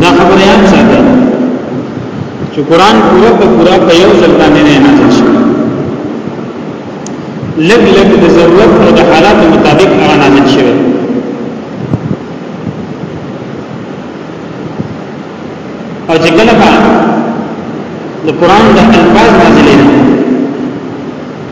دا خبره یاد ساته چې قران پورا په پورا په یو ځل باندې نه نازل شوی لګ لګ د ضرورت او د حالات مطابق هغه نازل شوی او چې کله د قران د الفاظ نازلې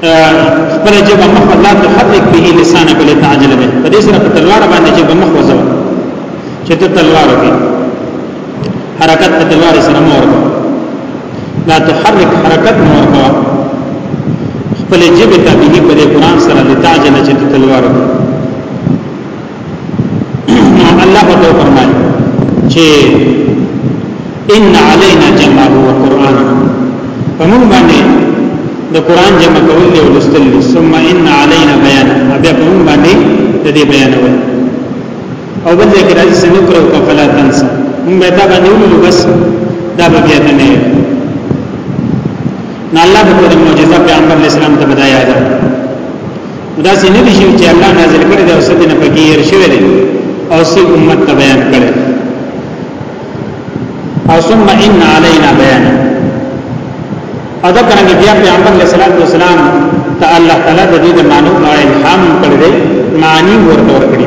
خپل جبه مخ الله ته خطک به لسان بل تعجل به په دې سره په تلوار باندې جبه مخ وځو چې ته تلوار وکې حرکت په تلوار سره مور کو لا تحرك حرکت مور کو خپل جبه ته به په قرآن سره لتعجل چې ته تلوار وکې الله په فرمایي چې ان علينا جمعه وقران فمن باندې د قران جمع کول دی ولستل ثم ان علينا بيان بیا په موږ باندې د دې بیانول او بل ځای کې راځي سنو کرو کفلا تنس موږ به دا باندې ولولو بس دا به بیا نه نه نه الله په معجزه پیغمبر اسلام ته بدایا ده دا څنګه دي چې الله نازل کړي دا اوس دې نه پکې ير شوی دی او سي امت ته بیان کړي او ثم ان علينا بيان ادا کرنګ بیا پیغمبر علیہ الصلوۃ والسلام ته الله تعالی د دې د معنی او الهام کړی معنی ورته ورکړي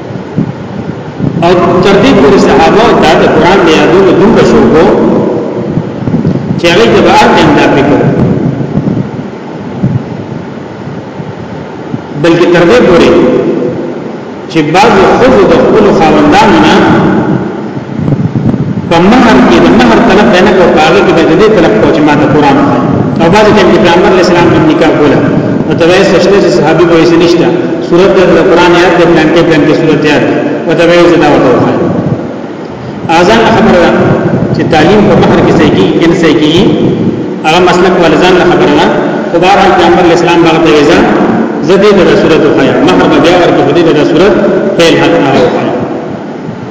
او تر دې پورې صحابه او دا د قران د یادونو دومره شو کو چې هغه د بهر نه دا فکر بلکې تر دې پورې چې بعض خود د خپل خاوندانو نه په مہر کې د مہر طلب نه کو باغی کې د دې طلب کو چې ما ته قران وایي او بعد کې پیغمبر علیه السلام د نکاح کوله او ته یې سشته چې صحابي به یې نشته صورت د قران یاد د پلان کې پلان کې صورت یاد او ته یې زدا وته وایي اذان خبره ده چې تعلیم په مہر کې صحیح کې ان صحیح کې هغه مسلک ولزان خبره ده او بهر پیغمبر علیه السلام باغ ته یې زدی د صورت وایي مہر به بیا ورته د صورت فعل حق نه وایي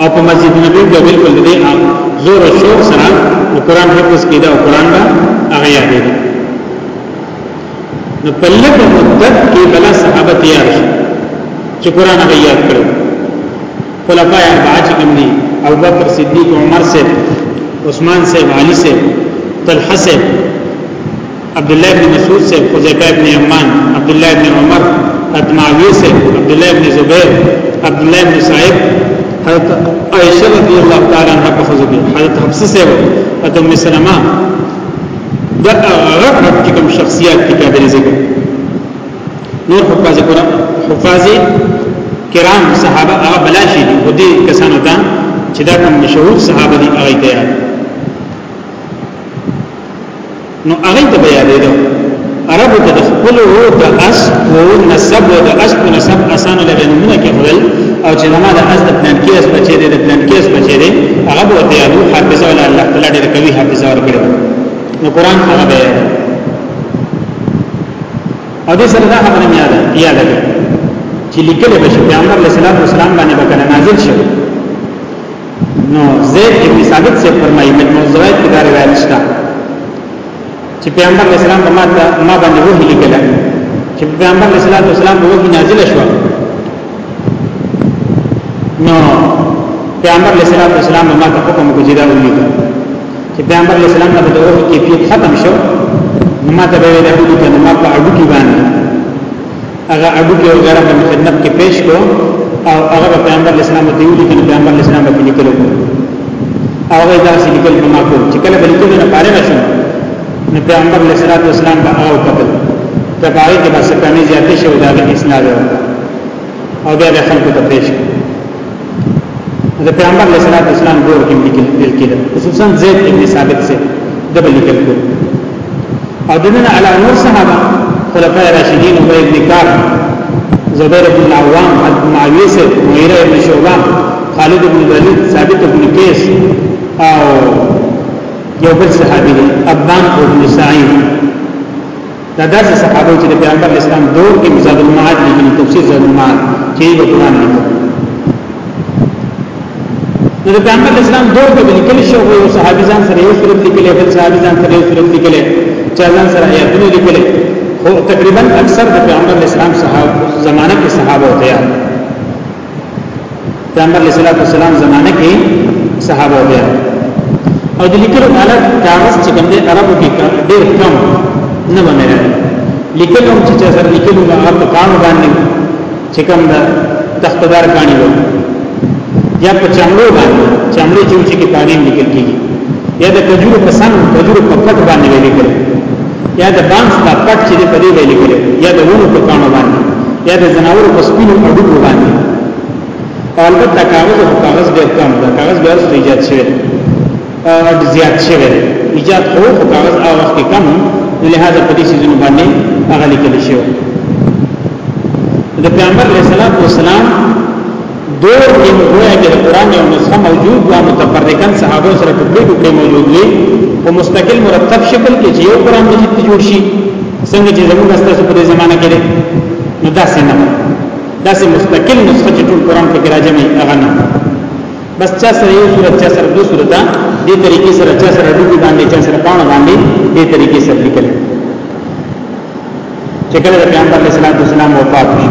او په مسجد نبوي کې بالکل دې زور او شوق سره قرآن حفظ کیدا او قرآن دا هغه یادې نو په لږه مدت کې بلا صحابه تیار شو چې قرآن هغه یاد کړو خلفای اربعه چې کوم دي ابو بکر صدیق عمر سے عثمان سے علی سے طلحه سے عبد الله بن مسعود سے حذیفہ بن یمان عبد الله بن عمر حضرت معاویه سے عبد الله بن زبیر عبد الله بن صائب حضرت عائشہ رضی اللہ تعالی عنہا په خزو کې حضرت حفصه سے حضرت ام سلمہ دا غفت کې کوم شخصیت کې قابل ذکر نور حفاظ قرآن حفاظ کرام صحابه هغه بلاشي دي او دې کسانو ته چې دا کوم مشهور صحابه دي هغه ته نو هغه ته بیا دی دو عربو ته د خپل وو د اس وو نسب او د اس په نسب اسان لګي نمونه کې خپل او چې زما د اس د پلان کې اس بچي دي د پلان کې اس بچي دي هغه به ته یادو حافظه ولا الله تعالی دې کوي حافظه ورکړي نو قران هغه به او دې سره دا خبره مې یاد یاد ده چې لیکل به شي پیغمبر علیه السلام باندې به کله نازل شي نو زید ابن ثابت سے فرمایي مجموع زوائد کې دا روایت شته چې پیغمبر اسلام په ماته ما باندې وحی لیکل چې پیغمبر اسلام اسلام په وحی نازل شو نو پیغمبر اسلام اسلام ما ته حکم کو جدا ولي چې پیغمبر اسلام ته د وحی کیفیت ختم شو نو ما ته به له دې ته ما په اړو کې باندې هغه اډو کې وغیرہ باندې خدمت کې پیش کو او هغه پیغمبر اسلام ته ویلي چې پیغمبر اسلام ته لیکلو هغه دا چې لیکل په ما کو چې کله بل کې نه پاره نشو نو پیغمبر اسلام اسلام به هغه قتل ته پاره کې بس کمی زیاتې شو دا اسناد او بیا د خلکو ته پیش کو د پیغمبر علیه الصلاه والسلام دور کې لیکل کېده خصوصا زید ابن ثابت سے دبل لیکل کول او دنه علی نور صحابه خلفای راشدین او ابن کعب زبیر بن العوام معاویه سے مغیره ابن شعبہ خالد بن ولید ثابت بن قیس او یو بل صحابي دی ابان او ابن سعید دا داسې صحابه چې د پیغمبر اسلام دور کې زاد المعاد لیکلي تفسیر زاد المعاد چې په قران لیکلي نو د پیغمبر اسلام دور کې لیکلي شو یو صحابي ځان سره یو صورت لیکلي بل صحابي ځان سره یو صورت لیکلي چا ځان سره آیاتونه لیکلي خو تقریبا اکثر د پیغمبر اسلام صحابه زمانه کې صحابه وته پیغمبر علیه الصلاۃ والسلام زمانه کې صحابه بیا او د لیکلو حالت کاغذ چې کوم دی عربو کې ډېر کم نه باندې لیکلو چې چا سره لیکلو هغه په کام باندې چې کوم دا تختدار کانی وو یا په چمړو باندې چمړې چې چې کې قانون لیکل کیږي یا د کجورو په سن کجورو په پټ باندې لیکل یا د بانس د پټ چې په دې ویل کېږي یا د ونو په پانو باندې یا د زناورو په سپینو اډو باندې البته کاغذ او کاغذ ډېر کم ده کاغذ ډېر څه ایجاد شوی اډ زیات شوی ایجاد خو په کاغذ او وخت کم لہذا په دې سيزونو باندې هغه لیکل شوی د پیغمبر علیه السلام دور کې نو ګویا کې د قران یو نسخه موجود و متفرقا صحابه سره ټوکړي ټوکړي موجود وي او مستقل مرتب شکل کې چې یو قران مجید ته جوړ شي څنګه چې زموږ ستاسو په زمانہ کې ده نو دا څنګه دا سه مستقل نسخه چې ټول قران کې راځي هغه نه بس چا سره یو صورت چا سره دوه صورت دې طریقې سره چا سره ډوګي باندې چا سره پاڼه باندې دې طریقې سره لیکل چې کله پیغمبر علیه السلام وفات شو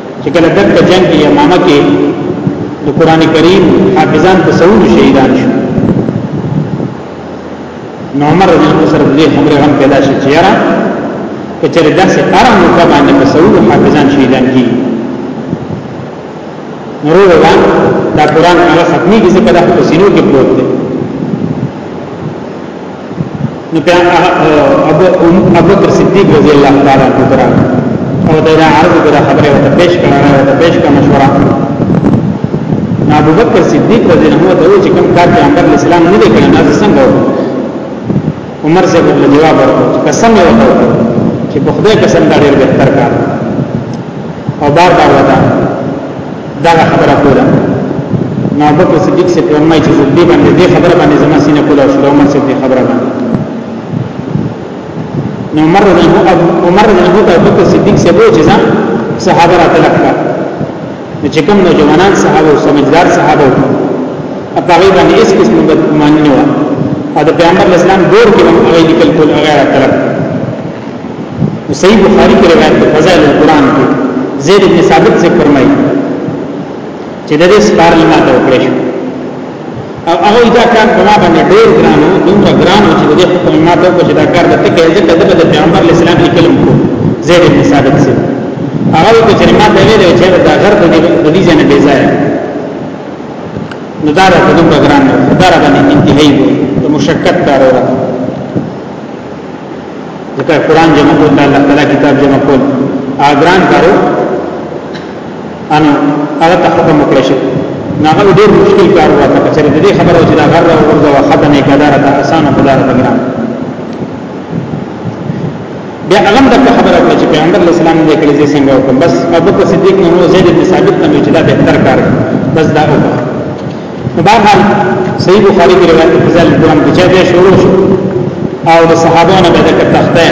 چې کله دغه جنگ کې امامه کې د قران کریم حافظان په سعود شهیدان شو نو عمر رضی الله سره دې خبره هم پیدا شي چې یاره کچره داسې آرام وکړه باندې په سعود حافظان شهیدان کی نورو روان دا قران هغه ختمي کې څه کده په سینو کې پروت دی نو بیا ابو ابو بکر صدیق رضی الله تعالی عنہ درا او دا عرض غره خبره وته پیش کړه نه وته پیش کړه مشوره نو ابو بکر صدیق رضی الله عنه ته چې کوم کار چې امر اسلام نه دی کړی نه څنګه عمر سے بدل جواب ورکړ قسم یې وته چې په خدای قسم دا ډېر بهتر کار او بار بار وته دا خبره کوله نو ابو بکر صدیق سے فرمایي چې زبدي باندې دې خبره باندې زما سینه کوله او عمر سے دې خبره باندې نو عمر رضی الله عنه عمر رضی الله عنه ابو بکر صدیق سے وو چې صحابه راتلل نو چې کوم نوجوانان صحابه او سمجدار صحابه وو په هغه باندې هیڅ قسم د ګمان نه و او د پیغمبر اسلام دور کې هم هغه لیکل کول هغه راتلل صحیح بخاری کې روایت په فضائل القرآن کې زید بن ثابت سے فرمایي چې د دې سپار لما ته وکړې شو او هغه دا کار په ما باندې ډېر ګران و دومره ګران و چې د دې حکم ما ته وکړ چې دا کار د تکه ځکه د پیغمبر اسلام کې کلم کو زید بن ثابت سے هغه په جرمات دی ویل چې دا غر د دې ځنه بي ځای نو دا راته دومره ګران و دا را باندې انتهایی و مشکک کار و ځکه قران جمع کول د الله تعالی کتاب جمع کول اګران کارو انو هغه ته حکم وکړي شي ناغه ډیر مشکل کار وته چې د دې خبره چې دا غره او ورځه وخته نه کدارت اسانه خدای ته ګران بیا هغه د خبره وکړه چې پیغمبر اسلام دې کړی چې څنګه وکم بس ابو بکر صدیق نو زید بن ثابت نو چې دا بهتر کار بس دا وکړه په بهر حال صحیح بخاری کې روایت په ځل قرآن کې چې بیا شروع شو او د صحابه نه به د تخته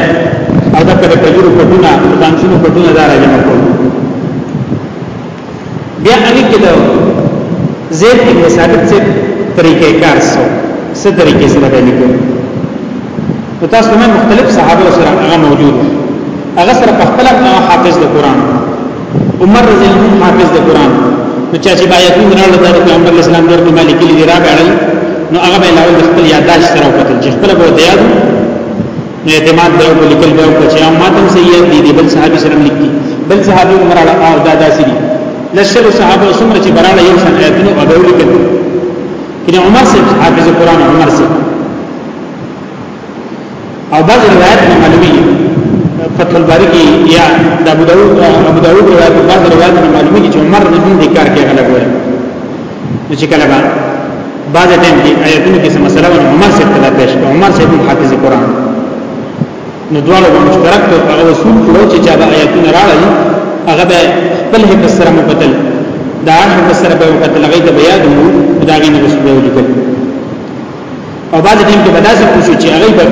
او د کله کجورو پټونه د بانسونو پټونه دار جمع کړو بیا علی کې دا زید ابن ثابت سے طریقې کار سو څه طریقې سره به لیکو نو تاسو مې مختلف صحابه سره هغه موجود هغه سره په خپل حافظ د قرآن عمر رضی الله عنه حافظ د قران نو چا چې آیاتونه راړل د پیغمبر اسلام ډېر مالک لري راغړل نو هغه به لاول خپل یادداشت سره وکړل چې خپل به دیاد نو اعتماد به په لیکل به او چې ما تم سید دي بل صحابي سره لیکي بل صحابي عمر علی او دا داسې دي لشل صحابه سمره چې براله یو شان آیاتونه او به لیکل کله عمر سے حافظ قران عمر سے او بعض روایت نه معلومي فتح الباری کې یا د ابو داوود ابو داوود روایت بعض روایت نه معلومي چې عمر نه هم ذکر کې غلط وایي نو چې کله با بعض ټیم کې آیتونو کې څه مسله ونه عمر سے ابتدا پیش کړ عمر سے حافظ قرآن نو دواړو به مشترک ته هغه اصول کړو چې چا به آیتونه راړل هغه به خپل هیڅ سره مقتل دا هیڅ سره به مقتل غي ته بیا دمو دا غي نه وسو لیکل او بعد ټیم کې بداسه پوښو چې هغه به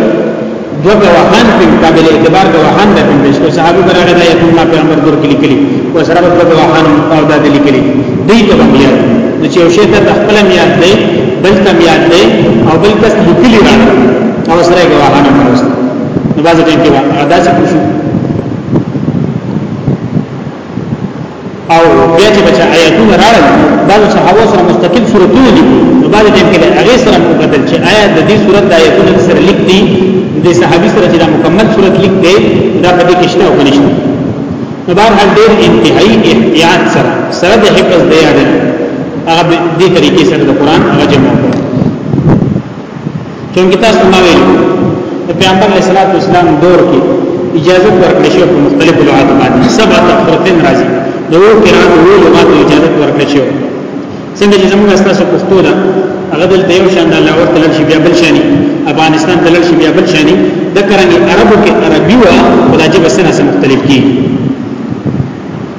دو گواهان په مقابل اعتبار گواهان د کوم بشو صحابه برغه د ایتم الله پیغمبر ګور کې لیکلي او سره د گواهان او د لیکلي دی ته بیا نو چې شی ته خپل میاد دی بل ته میاد دی او بل کس لیکلي را او سره گواهان پروست نو باز ټیم کې ادا څه پوښو او بیا چې بچا آیاتونه راغلي بعض صحابه سره مستقل صورتونه دي نو بعض ټیم کې هغه سره مقدل چې آیا د دې صورت د آیاتونو سره لیک دي د صحابي سره چې دا مکمل صورت لیک دی دا په دې کې شته او نشته نو بهر حال ډېر انتهایی احتیاط سره سره د حفظ دی هغه دې طریقې سره د قران هغه جمع کړو چونکه تاسو ما ویل د پیغمبر علیه الصلاۃ والسلام دور کې اجازه ورکړې شو په مختلفو لغاتو باندې سبع تفرقین راځي د وو قرات وو لغاتو اجازه ورکړې شو څنګه چې زموږ تاسو پښتو ده هغه دلته یو شان د الله ورته لږ بیا بل شانی افغانستان ته لږ بیا بل شانی د کرنګي عربو کې عربي وا خدای جب سره مختلف کی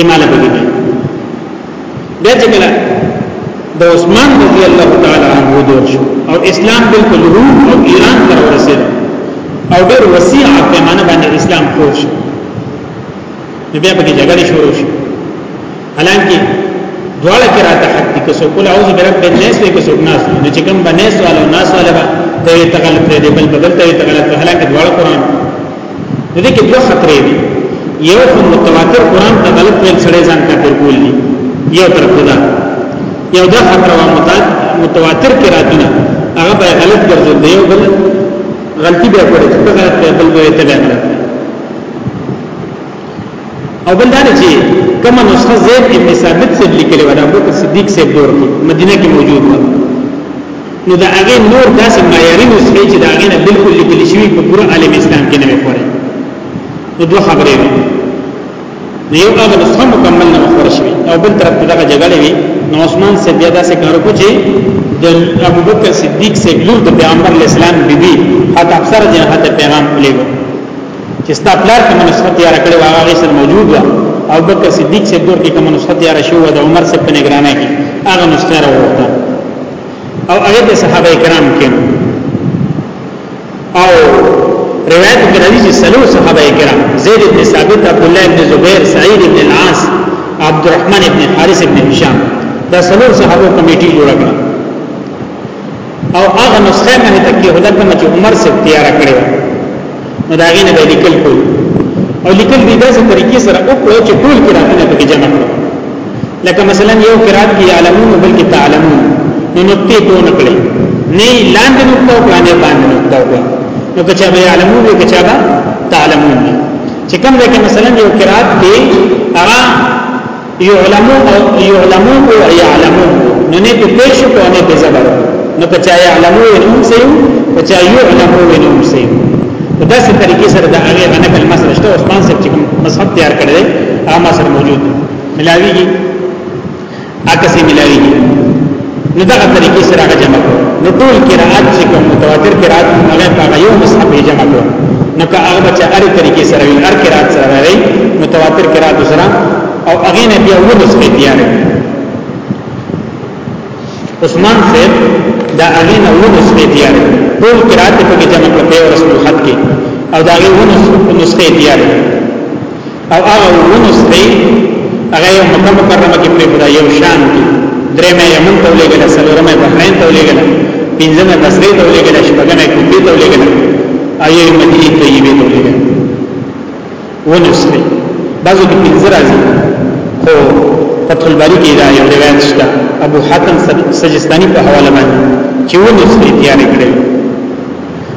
اماله بګی دی بیا چې کله د عثمان رضی الله تعالی عنہ دور شو او اسلام بالکل روم او ایران تر ورسېد او ډېر وسیع پیمانه باندې اسلام خور شو بیا په کې جګړه شروع شو حالانکه دواړه کې راته حق دي که څوک له اوس برب بن ناس وي که څوک ناس نو چې کوم بناس والو ناس والو به ته تغلط دې بل بدل ته تغلط حالانکه دواړه قران نو دې کې دوه خطرې دي یو خو متواتر قران ته غلط ویل سړی ځان کافر کول دي یو تر خدا یو دا خطر وا متواتر کې راځي هغه به غلط ګرځول دی یو بل غلطي به کړې ته غلط به بل به ته غلط او بل دا چې کما نسخه زید ابن ثابت سے لیکلی و دا ابوبکر صدیق سے دور کې مدینه کې موجود و نو دا هغه نور داسې معیاري نسخه چې دا هغه نه بالکل لیکل شوی په پوره عالم اسلام کې نه وي خوري نو دوه خبرې وي نو یو هغه نسخه مکمل نه خور شوی او بل طرف ته دا جګړه وي نو عثمان سے بیا داسې کار وکړي چې د ابوبکر صدیق سے لور د پیغمبر اسلام بیبي حتی افسر جنحت پیغام پلیږي چې ستا پلار کوم نسخه تیار کړې و هغه سره موجود و او بکر صدیق سے دور کې کوم نسخه تیار شو د عمر سے په نگرانه کې هغه نسخه راوړه او هغه د صحابه کرام کې او روایت کې راځي چې سلو صحابه کرام زید بن ثابت عبد الله بن زبیر سعید بن العاص عبد الرحمن بن حارث بن هشام دا سلو صحابه کمیټي جوړه کړه او هغه نسخه مه ته کې هدا کوم چې عمر سي تیار کړی و نو دا غینه به لیکل کول او لیکل دې داسې طریقې سره او کړو چې ټول قراتونه په جمع کړو لکه مثلا یو قرات کې علمون بل کې تعلمون نو نقطې دوه نکړي نه لاندې نقطه او باندې باندې نقطه وي نو که چا به علمون وي که چا به تعلمون وي چې کوم ځای کې مثلا یو قرات کې هغه یعلمو او یعلمو او یعلمو نو نه په پیش کو نه په زبر نو که چا یعلمو نو سیو که چا یعلمو نو سیو په داسې طریقې سره د هغه غنه کلمه سره شته عثمان صاحب چې مصحف تیار کړی دی هغه سره موجود ملاویږي اکه سي ملاویږي نو دغه طریقې سره هغه جمع کړو نو ټول قرات چې کوم متواتر قرات هغه په یو مصحف جمع کړو نو که هغه بچا هر طریقې سره وي هر قرات سره وي متواتر قرات سره او هغه نه بیا ولس کې تیار عثمان صاحب دا هغه نه ولس کې تیار ټول قرات په جمع کړو په رسم الخط کې او دا هغه ولس نسخه تیار او هغه ورونو سپی هغه یو مکه مکرمه کې پرې خدای یو شان دي درې مې یمن ته ولېګل سلورم مې بحرین ته ولېګل پنځم مې بصری ته ولېګل شپږم مې کوفه ته ولېګل ایې مدینه طیبه ته ولېګل ورونو سپی بعضو کې پنځه راځي خو فتح الباری کې دا یو روایت شته ابو حاتم سجستانی په حواله باندې چې ورونو سپی تیار کړی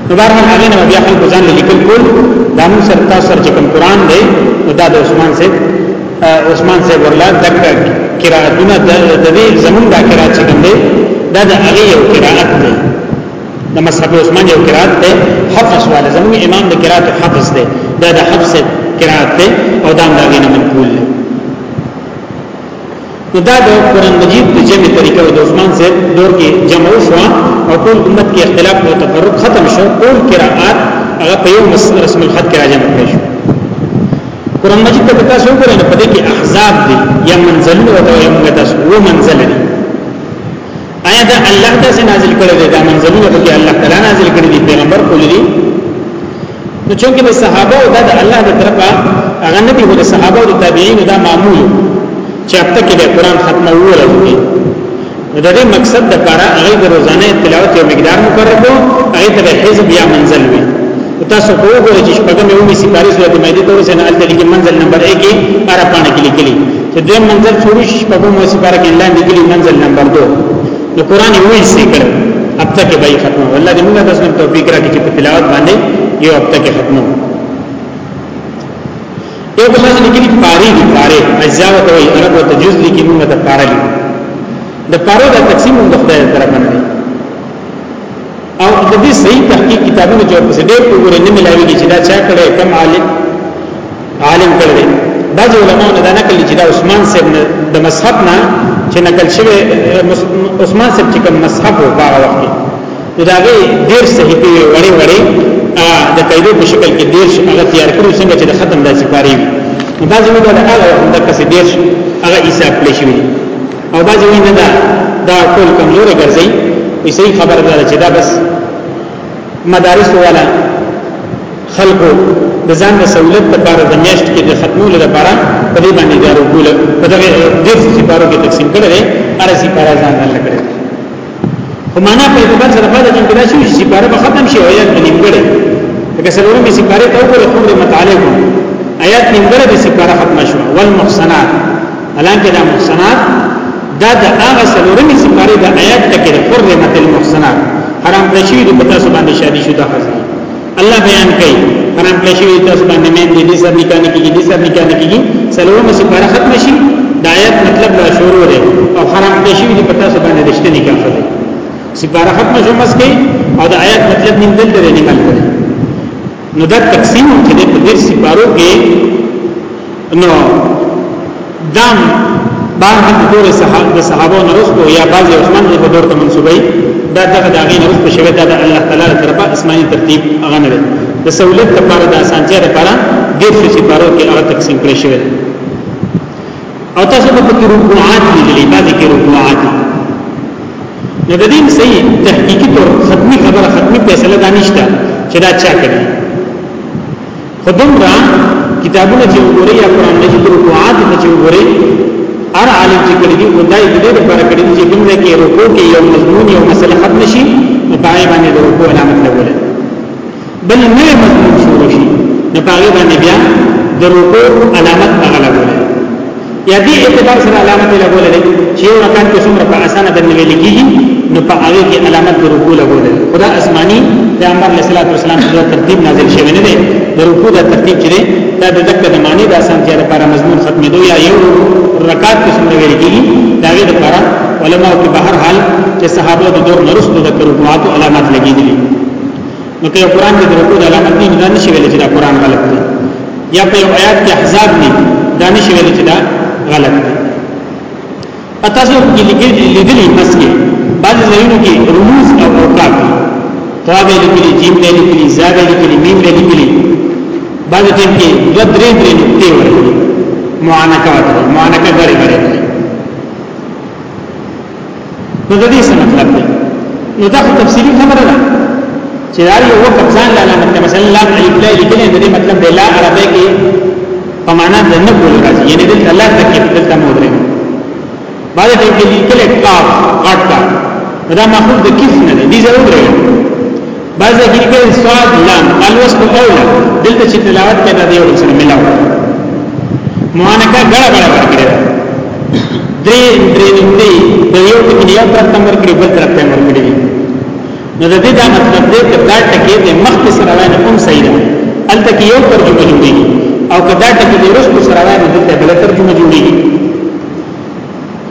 نو بهر حال هغه نه بیا خلکو ځان لیکل کول دا موږ سره تاسو سره چې کوم قران دی نو دا د عثمان صاحب عثمان صاحب ورلا دک قراتونه د دې زمونږ دا قرات چې کوم دی دا د هغه یو قرات دی د مصحف عثمان یو قرات دی حفظ والا زمونږ امام د قرات حفظ دی دا د حفظ قرات دی او دا د هغه نه منقول دی نو دا د قران مجید د جمع طریقه او د عثمان صاحب دور کې جمع شو او ټول امت کې اختلاف او تفرق ختم شو ټول قراءات هغه په یو رسم الخط کې راجمع کړی شو قران مجید ته تاسو وګورئ په دې کې احزاب دي یا منزلونه او یا موږ تاسو و منزل دي آیا دا الله تاسو نازل کړی دی دا منزلونه په کې الله تعالی نازل کړی دی پیغمبر کولې نو چونکه د صحابه او د الله د طرفه هغه نبی هو د صحابه او د تابعین دا معمول چې هفته کې د قران ختمه وورځي نو د دې مقصد د لپاره هغه د روزانه تلاوت یو مقدار مقرر کړو هغه ته حزب یا منزل وي تاسو په وګورئ چې شپږمې اومې سپارې سورې د مېدې تور سره الته لیکي منزل نمبر 1 کې ارا پانه کې لیکلي چې د منزل څوري شپږمې سپارې کې لاندې لیکلي منزل نمبر 2 نو قران یې وایي سي کړو هفته کې به ختمو الله دې موږ تاسو ته توفیق راکړي چې په تلاوت باندې یو هفته کې ختمو یو بل ځل کې پاری دي پاری اجزا ته وایي عرب ته جز دي کې موږ ته پاره دي د پاره د تقسیم د خدای طرف نه دي او د دې صحیح تحقیق کتابونو چې په ډېر وګورئ نه ملاوي چې دا چا کړه کم عالم عالم کړی بعض علماء دا نقل چې دا عثمان صاحب نه د مذهب نه چې نقل شوی عثمان صاحب چې کوم مذهب و هغه وخت نو دا غي ډیر صحیح دی وړي وړي د قیدو په شکل کې ډیر هغه تیار کړو څنګه چې د ختم د سپاری وي نو بعض وی دا هغه وخت د کسې ډیر هغه حساب کړی شوی او بعض وی نه دا دا ټول کمزور ګرځي وي صحیح خبر ده چې دا بس مدارس والا خلکو د ځان د سہولت لپاره د میاشت کې د ختمولو لپاره په دې باندې دارو ګول په دغه ډېر څه پارو کې تقسیم کړي دي ارزي پر ځان نه لګړي خو معنا په اعتبار سره په دې کې دا شي چې پاره به ختم شي او یا د نیمګړي لکه سلوره مې سپاره ته وګوره خو دې متعلق آیات نیمګړي به سپاره ختم شو والمحصنات الانکه دا محصنات دا د هغه سلوره مې سپاره د آیات ټکی د حرمت المحصنات حرام کړی شي د پتا سبحانه شادي شو دا خزي الله بیان کوي حرام کړی شوی تاسو باندې مې دې سر نکاح نه کیږي دې سر نکاح نه کیږي سلومه سي پر ختم شي د آیت مطلب لا شروع دی او حرام کړی شوی دې پتا سو باندې رښتیا نکاح کوي سي پر ختم شو مس کوي او د آیت مطلب نیم دل ته نکاح کوي نو دا تقسیم چې د دې سپارو کې نو دام بار هم دور صحابه صحابه نه رسو یا بعض عثمان رضی الله عنه منسوبای دا دغه د غین رسو شوی دا د الله تعالی طرفه اسماني ترتیب هغه نه د سہولت لپاره د اسانتیا لپاره ډیر څه سپارو کې هغه تقسیم کړی شوی او تاسو په کې رکوعات لیدلې بعد کې رکوعات نو د دین صحیح تحقیقي تور ختمي خبره ختمي فیصله دانشته چې دا چا کوي خدمرا کتابونه چې وګوري یا قران مجید رکوعات ته چې وګوري ار عالم چې کړي دي خدای دې د پر کړي چې کوم ځای کې رکوع کې یو مضمون یو مسله ختم شي نو پای باندې د رکوع علامت لګول بل نه مضمون شروع شي نو پای باندې بیا د رکوع علامت هغه لګول یا دې اعتبار سره علامت لګول دي چې یو رکعت کې څومره په اسانه د نوې لګيږي نو په هغه کې علامت د رکوع لګول دي خدا اسماني پیغمبر علیه الصلاه والسلام په ترتیب نازل شوی نه دی د رکوع د ترتیب چې دا د دک د معنی د اسانتیا لپاره مضمون ختمېدو یا یو رکعت کې څومره ویل کېږي دا غي لپاره علماو کې بهر حال چې صحابه د دور نرسته د رکوعات علامات لګېدلي نو که قرآن کې درکو د علامت نه دا نشي ویل چې دا قرآن غلط دی یا په یو آیات کې احزاب نه دا نشي ویل چې دا غلط دی پتا څو کې لیدلې بس کې بعض ځایونو کې رموز او اوقات طوا به لیکلي جیم به لیکلي زا به لیکلي میم به لیکلي بعض ټیم کې دوه درې درې نقطې ورکړي معانکه ورکړي معانکه غړي غړي نو د دې څه مطلب دی نو دا تفصیلی خبره ده چې دا یو وخت ځان لا نه مطلب مثلا لا الف لا لیکل د دې مطلب دی لا عربی کې په معنا د نه کول راځي یعنی دلته لا تکلیف دلته مو درې بعد دې کې لیکل کاف غټ دا مخوب د کیف نه دی دې ضرور دی بعضی کې کې صاد لام الوس په اوله دلته چې تلاوت کې دا دی یو سره ملاو موانکه غړ غړ ورکړي درې درې نمبرې د یو ټکی یو طرف ته ورکړي بل طرف ته ورکړي نو د دې دا مطلب دی چې دا ټکی د مخکې سره وای نه هم صحیح ده الته کې یو ترجمه جوړي او کدا ټکی د رښتو سره وای نه دلته بل ترجمه جوړي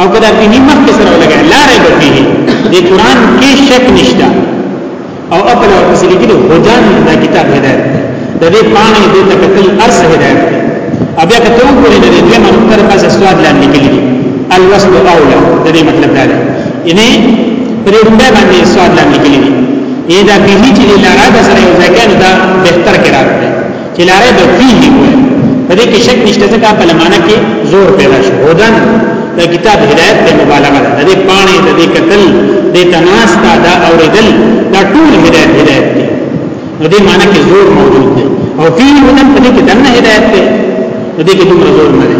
او کدا په نیمه کې سره ولګا لا رې بفيه دې قران کې شک نشته او خپل او پسې لیکلي هدن دا کتاب هدایت د دې پانه دې تکتل ارس هدایت بیا کته وګورئ د دې دمه تر پاسه سواد لاندې کلی الوصل اولى د دې مطلب دا دی یعنی پرې رومبه باندې سواد لاندې کلی دی دا به چې لاره سره یو ځای کنه دا بهتر قرار دی چې لاره به فيه وي په دې کې شک نشته ځکه په لمانه کې زور پیدا شو هدن د کتاب هدایت ته مبالغه ده د پانی د دې قتل د تناس تا دا اوریدل دا ټول هدایت هدایت دی نو دې معنی کې زور موجود دی او فيه هدن په دې کې دنه هدایت دی په دې کې دومره زور نه دی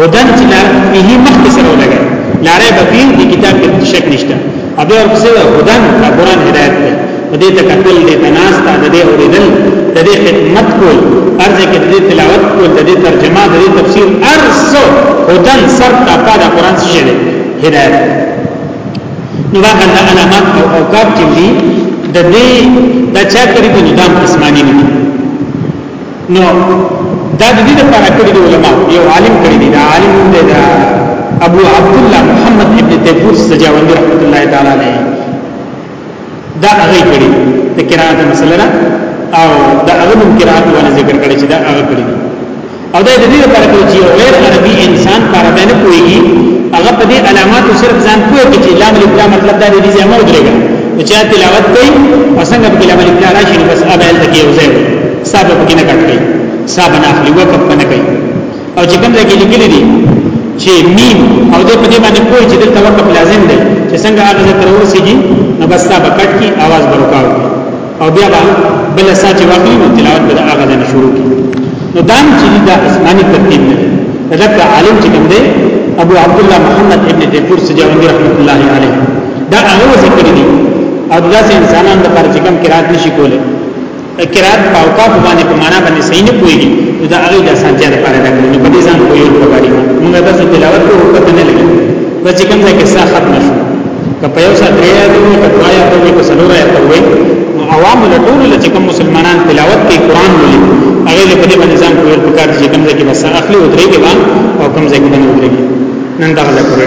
هدن چې لار فيه مخکې سره ولګي لارې به فيه د کتاب کې شک نشته ابي او څه هدن د قران هدایت دی په دې تکتل دې تناس ته دې اوریدل دې خدمت کول ارزه کې دې تلاوت کول دې ترجمه دې تفسیر ارزو هدن سر ته په قران شي هدایت نو هغه علامات او اوقات چې دي د دې د چا کړی په نظام آسماني نه نو دا د دې لپاره کړی دی علما یو عالم کړی دی دا عالم دی دا ابو عبد الله محمد ابن تیفور سجاوندی رحمت الله تعالی علیه دا هغه کړی د قرات مسله را او دا هغه د قرات ونه ذکر کړی چې دا هغه کړی او دا د دې لپاره کړی چې غیر عربي انسان پر دې نه کوي هغه په دې علامات صرف ځان کوی چې لام الابتداء مطلب دا دی چې امر درګه چې تلاوت کوي او څنګه په لام الابتداء راشي بس ابل تکي وځي صاحب په کې نه کټ کوي صاحب نه اخلي وقف نه کوي او چې کوم ځای کې لیکل دي چې مين او دې په دې باندې کوی چې دلته وقف لازم دی چې څنګه هغه تر ورسېږي نو بس صاحب کټ کی आवाज ورکاو او بیا به بل ساعت واقعي نو تلاوت به هغه نه شروع کی نو دام چې دا اسماني ترتیب نه دی دا عالم چې کوم دی ابو عبد الله محمد ابن تیپور سجاوندی رحمت الله علیه دا هغه ذکر دي او داسې انسانان د پر چې کوم قرات نشي کوله قرات په اوقاف باندې په معنا باندې صحیح نه پويږي نو دا هغه د سنجر لپاره ده نو په دې ځان خو یو پکاري موږ به څه تلاوت کوو پته نه لګي بس چې کوم ځای کې سا ختم شو که په یو سات ریه ته وي که دوایا ته وي که سلوره یا ته وي عوام له ټول له چې کوم مسلمانان تلاوت کوي قران ولي هغه له دې باندې ځان کوو پکار چې کوم ځای کې بس اخلي او درېږي او کوم ځای کې نه درېږي نن دا غلا کړی